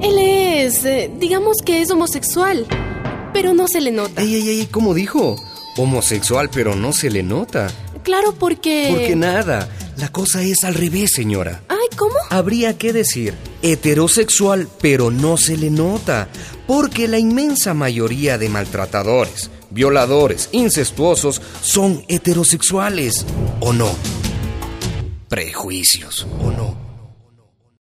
Él es, eh, digamos que es homosexual, pero no se le nota. Ey, ey, ey, ¿cómo dijo? Homosexual, pero no se le nota. Claro, porque... Porque nada, la cosa es al revés, señora. Ay, ¿cómo? Habría que decir heterosexual, pero no se le nota, porque la inmensa mayoría de maltratadores, violadores, incestuosos son heterosexuales, ¿o no? Prejuicios, ¿o no?